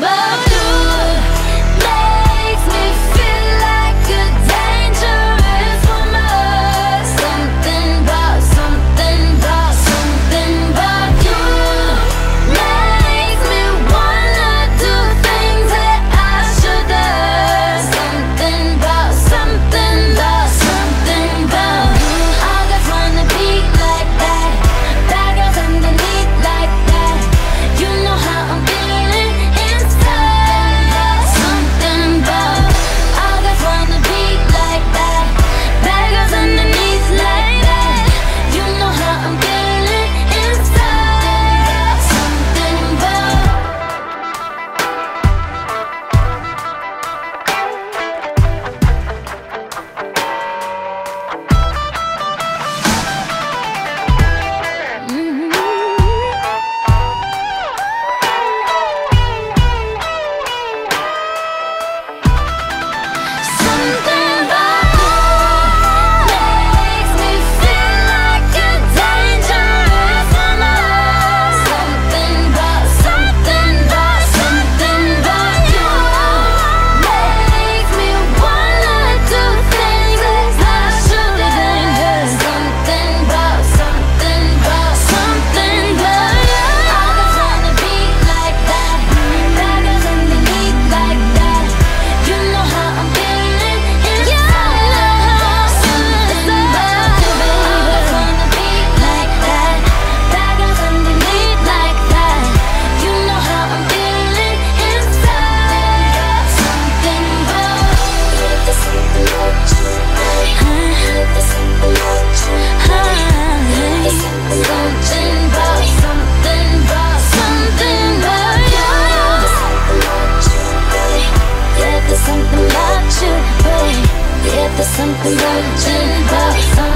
Something something about you.